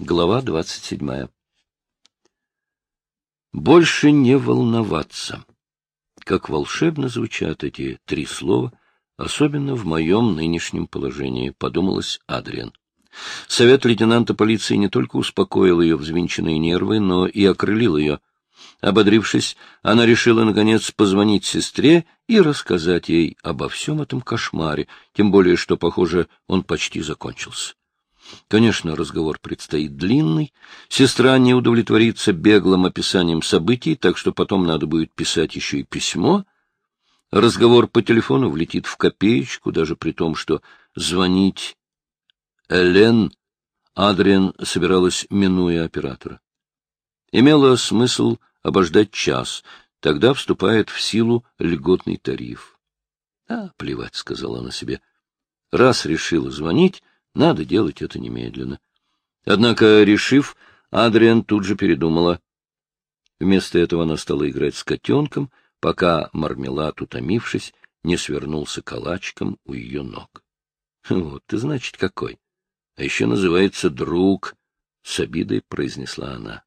Глава двадцать седьмая. Больше не волноваться. Как волшебно звучат эти три слова, особенно в моем нынешнем положении, подумалось Адриан. Совет лейтенанта полиции не только успокоил ее взвинченные нервы, но и окрылил ее. Ободрившись, она решила, наконец, позвонить сестре и рассказать ей обо всем этом кошмаре, тем более, что, похоже, он почти закончился. Конечно, разговор предстоит длинный. Сестра не удовлетворится беглым описанием событий, так что потом надо будет писать еще и письмо. Разговор по телефону влетит в копеечку, даже при том, что звонить Элен Адриан собиралась, минуя оператора. Имело смысл обождать час, тогда вступает в силу льготный тариф. — А, плевать, — сказала она себе. Раз решила звонить, надо делать это немедленно. Однако, решив, Адриан тут же передумала. Вместо этого она стала играть с котенком, пока мармелад, утомившись, не свернулся калачиком у ее ног. Вот ты, значит, какой. А еще называется друг, — с обидой произнесла она.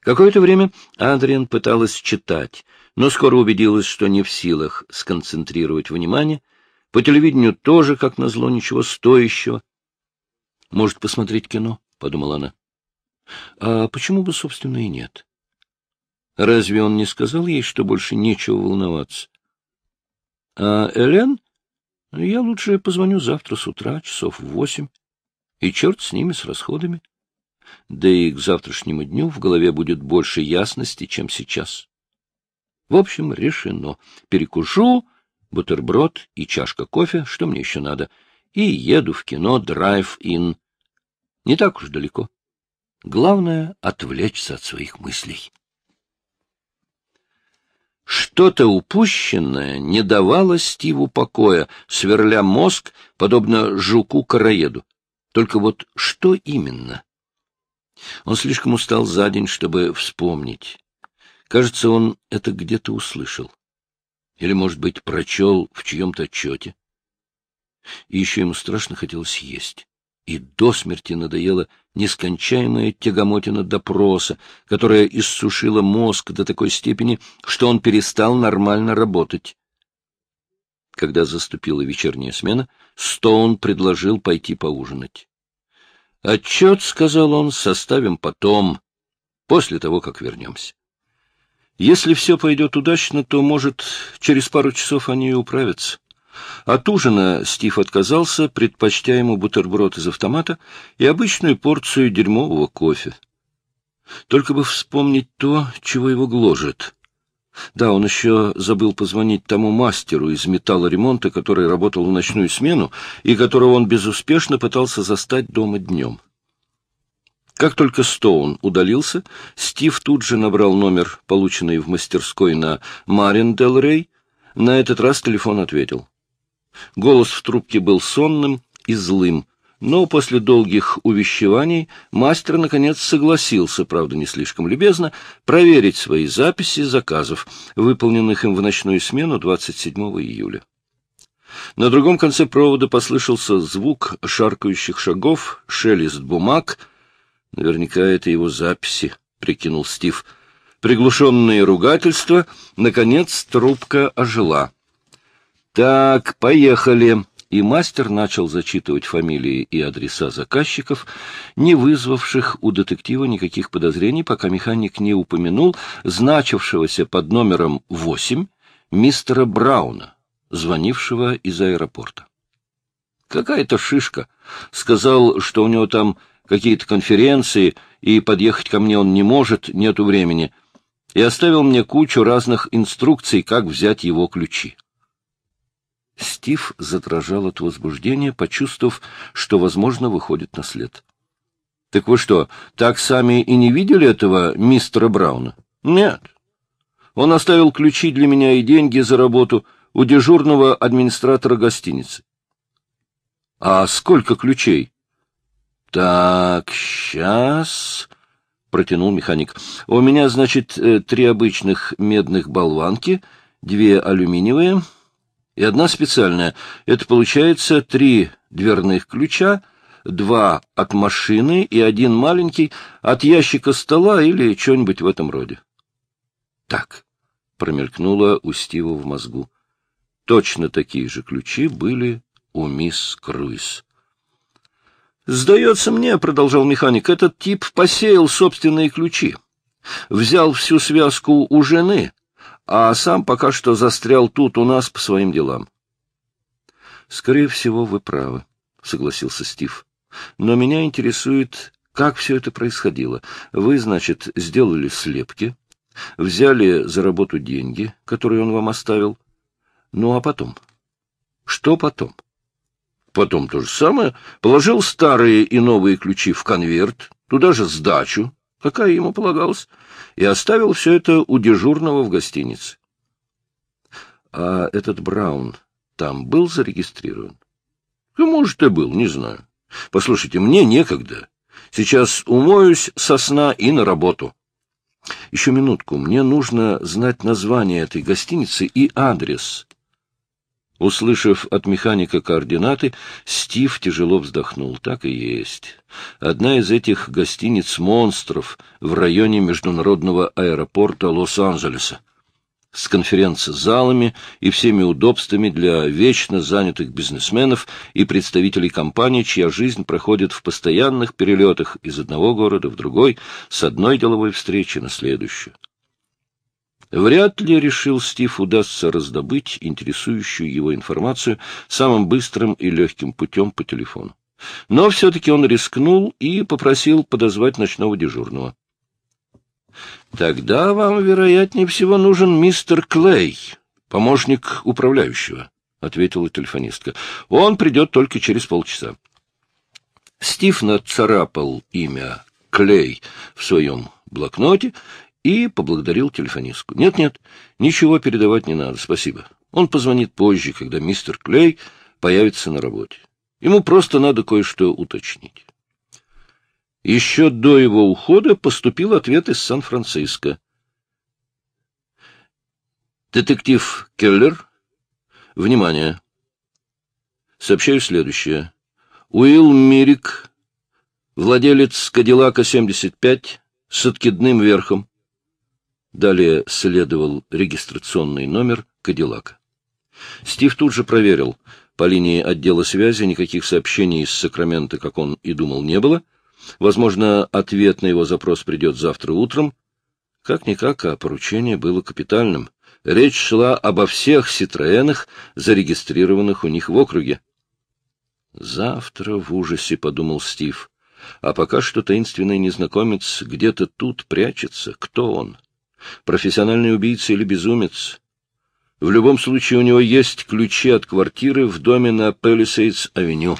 Какое-то время Адриан пыталась читать, но скоро убедилась, что не в силах сконцентрировать внимание — по телевидению тоже, как назло, ничего стоящего. — Может, посмотреть кино? — подумала она. — А почему бы, собственно, и нет? Разве он не сказал ей, что больше нечего волноваться? — А Элен? Я лучше позвоню завтра с утра, часов в восемь. И черт с ними, с расходами. Да и к завтрашнему дню в голове будет больше ясности, чем сейчас. В общем, решено. Перекушу бутерброд и чашка кофе, что мне еще надо, и еду в кино «Drive-in». Не так уж далеко. Главное — отвлечься от своих мыслей. Что-то упущенное не давало Стиву покоя, сверля мозг, подобно жуку-короеду. Только вот что именно? Он слишком устал за день, чтобы вспомнить. Кажется, он это где-то услышал. Или, может быть, прочел в чьем-то отчете. И еще ему страшно хотелось есть. И до смерти надоела нескончаемая тягомотина допроса, которая иссушила мозг до такой степени, что он перестал нормально работать. Когда заступила вечерняя смена, Стоун предложил пойти поужинать. «Отчет, — сказал он, — составим потом, после того, как вернемся. Если все пойдет удачно, то, может, через пару часов они и управятся. От ужина Стив отказался, предпочтя ему бутерброд из автомата и обычную порцию дерьмового кофе. Только бы вспомнить то, чего его гложет. Да, он еще забыл позвонить тому мастеру из металлоремонта, который работал в ночную смену и которого он безуспешно пытался застать дома днем. Как только Стоун удалился, Стив тут же набрал номер, полученный в мастерской на Марин Дел Рей. На этот раз телефон ответил. Голос в трубке был сонным и злым, но после долгих увещеваний мастер, наконец, согласился, правда, не слишком любезно, проверить свои записи заказов, выполненных им в ночную смену 27 июля. На другом конце провода послышался звук шаркающих шагов, шелест бумаг — Наверняка это его записи, — прикинул Стив. Приглушенные ругательства. Наконец трубка ожила. «Так, поехали!» И мастер начал зачитывать фамилии и адреса заказчиков, не вызвавших у детектива никаких подозрений, пока механик не упомянул значившегося под номером 8 мистера Брауна, звонившего из аэропорта. «Какая-то шишка!» Сказал, что у него там какие-то конференции, и подъехать ко мне он не может, нету времени, и оставил мне кучу разных инструкций, как взять его ключи. Стив задрожал от возбуждения, почувствовав, что, возможно, выходит на след. — Так вы что, так сами и не видели этого мистера Брауна? — Нет. Он оставил ключи для меня и деньги за работу у дежурного администратора гостиницы. — А сколько ключей? — Так, сейчас... — протянул механик. — У меня, значит, э, три обычных медных болванки, две алюминиевые и одна специальная. Это получается три дверных ключа, два от машины и один маленький от ящика стола или что-нибудь в этом роде. Так, промелькнуло у Стива в мозгу. Точно такие же ключи были у мисс Круиз. «Сдается мне, — продолжал механик, — этот тип посеял собственные ключи, взял всю связку у жены, а сам пока что застрял тут у нас по своим делам». «Скорее всего, вы правы», — согласился Стив. «Но меня интересует, как все это происходило. Вы, значит, сделали слепки, взяли за работу деньги, которые он вам оставил. Ну, а потом? Что потом?» Потом то же самое. Положил старые и новые ключи в конверт, туда же сдачу, какая ему полагалась, и оставил все это у дежурного в гостинице. А этот Браун там был зарегистрирован? Ну, может, и был, не знаю. Послушайте, мне некогда. Сейчас умоюсь со сна и на работу. Еще минутку. Мне нужно знать название этой гостиницы и адрес. Услышав от механика координаты, Стив тяжело вздохнул. Так и есть. Одна из этих гостиниц-монстров в районе международного аэропорта Лос-Анджелеса с конференц-залами и всеми удобствами для вечно занятых бизнесменов и представителей компаний, чья жизнь проходит в постоянных перелетах из одного города в другой, с одной деловой встречи на следующую. Вряд ли, решил Стив, удастся раздобыть интересующую его информацию самым быстрым и легким путем по телефону. Но все-таки он рискнул и попросил подозвать ночного дежурного. Тогда вам, вероятнее всего, нужен мистер Клей, помощник управляющего, — ответила телефонистка. Он придет только через полчаса. Стив нацарапал имя Клей в своем блокноте и поблагодарил телефонистку. «Нет-нет, ничего передавать не надо, спасибо. Он позвонит позже, когда мистер Клей появится на работе. Ему просто надо кое-что уточнить». Еще до его ухода поступил ответ из Сан-Франциско. Детектив Келлер. Внимание. Сообщаю следующее. Уилл Мирик, владелец Кадиллака 75 с откидным верхом. Далее следовал регистрационный номер Кадиллака. Стив тут же проверил. По линии отдела связи никаких сообщений из Сакрамента, как он и думал, не было — Возможно, ответ на его запрос придет завтра утром. Как-никак, а поручение было капитальным. Речь шла обо всех «Ситроенах», зарегистрированных у них в округе. «Завтра в ужасе», — подумал Стив. «А пока что таинственный незнакомец где-то тут прячется. Кто он? Профессиональный убийца или безумец?» В любом случае у него есть ключи от квартиры в доме на Пелисейдс-авеню.